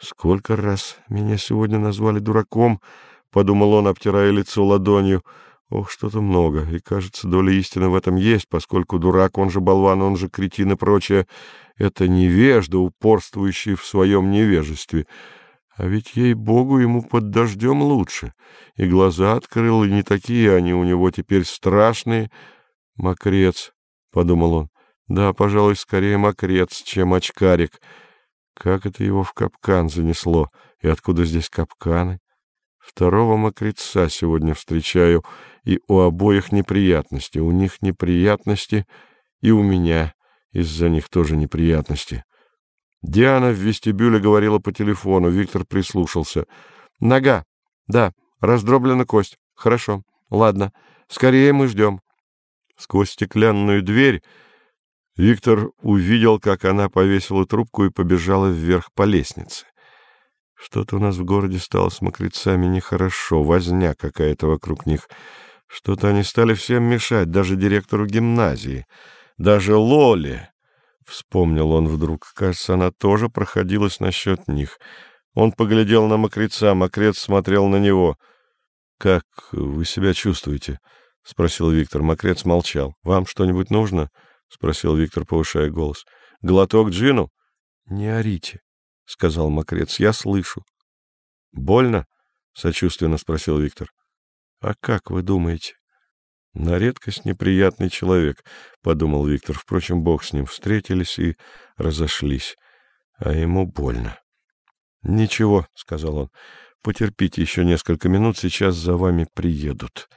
Сколько раз меня сегодня назвали дураком, — подумал он, обтирая лицо ладонью. Ох, что-то много, и, кажется, доля истины в этом есть, поскольку дурак, он же болван, он же кретин и прочее, — это невежда, упорствующий в своем невежестве. А ведь, ей-богу, ему под дождем лучше. И глаза открыл, и не такие они у него теперь страшные. Мокрец, — подумал он, — да, пожалуй, скорее мокрец, чем очкарик. Как это его в капкан занесло? И откуда здесь капканы? Второго мокреца сегодня встречаю, и у обоих неприятности. У них неприятности, и у меня из-за них тоже неприятности. Диана в вестибюле говорила по телефону. Виктор прислушался. «Нога. Да. Раздроблена кость. Хорошо. Ладно. Скорее мы ждем». Сквозь стеклянную дверь Виктор увидел, как она повесила трубку и побежала вверх по лестнице. Что-то у нас в городе стало с мокрецами нехорошо, возня какая-то вокруг них. Что-то они стали всем мешать, даже директору гимназии, даже Лоле. Вспомнил он вдруг, кажется, она тоже проходилась насчет них. Он поглядел на мокреца, мокрец смотрел на него. — Как вы себя чувствуете? — спросил Виктор. Мокрец молчал. — Вам что-нибудь нужно? —— спросил Виктор, повышая голос. — Глоток джину? — Не орите, — сказал Мокрец. — Я слышу. — Больно? — сочувственно спросил Виктор. — А как вы думаете? — На редкость неприятный человек, — подумал Виктор. Впрочем, бог с ним. Встретились и разошлись. А ему больно. — Ничего, — сказал он. — Потерпите еще несколько минут, сейчас за вами приедут.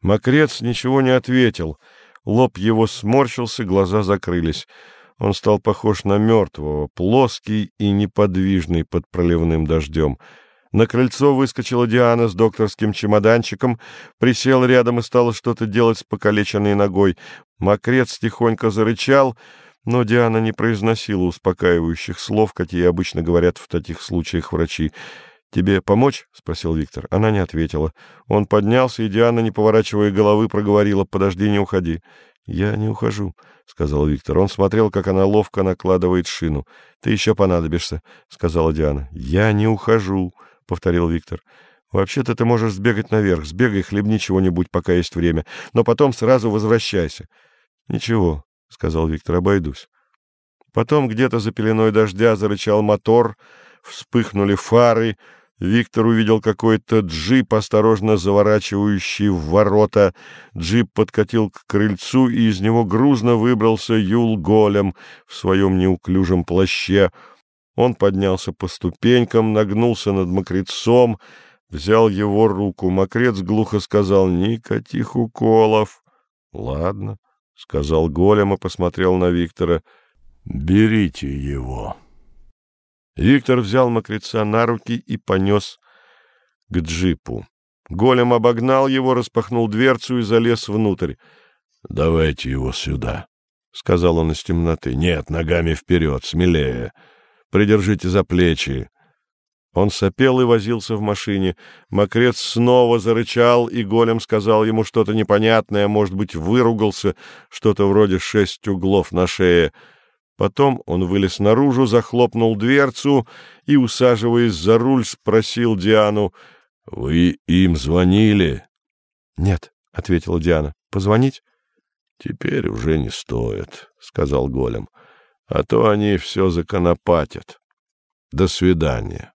Мокрец ничего не ответил. — Лоб его сморщился, глаза закрылись. Он стал похож на мертвого, плоский и неподвижный под проливным дождем. На крыльцо выскочила Диана с докторским чемоданчиком, присела рядом и стала что-то делать с покалеченной ногой. Мокрец тихонько зарычал, но Диана не произносила успокаивающих слов, какие обычно говорят в таких случаях врачи. «Тебе помочь?» — спросил Виктор. Она не ответила. Он поднялся, и Диана, не поворачивая головы, проговорила. «Подожди, не уходи». «Я не ухожу», — сказал Виктор. Он смотрел, как она ловко накладывает шину. «Ты еще понадобишься», — сказала Диана. «Я не ухожу», — повторил Виктор. «Вообще-то ты можешь сбегать наверх. Сбегай, хлебни чего-нибудь, пока есть время. Но потом сразу возвращайся». «Ничего», — сказал Виктор, — «обойдусь». Потом где-то за пеленой дождя зарычал мотор, вспыхнули фары, Виктор увидел какой-то джип, осторожно заворачивающий в ворота. Джип подкатил к крыльцу, и из него грузно выбрался Юл Голем в своем неуклюжем плаще. Он поднялся по ступенькам, нагнулся над мокрецом, взял его руку. Мокрец глухо сказал «Никаких уколов». «Ладно», — сказал Голем и посмотрел на Виктора. «Берите его». Виктор взял мокреца на руки и понес к джипу. Голем обогнал его, распахнул дверцу и залез внутрь. — Давайте его сюда, — сказал он из темноты. — Нет, ногами вперед, смелее. Придержите за плечи. Он сопел и возился в машине. Мокрец снова зарычал, и голем сказал ему что-то непонятное, может быть, выругался, что-то вроде шесть углов на шее — Потом он вылез наружу, захлопнул дверцу и, усаживаясь за руль, спросил Диану, — Вы им звонили? — Нет, — ответила Диана. — Позвонить? — Теперь уже не стоит, — сказал Голем, — а то они все законопатят. До свидания.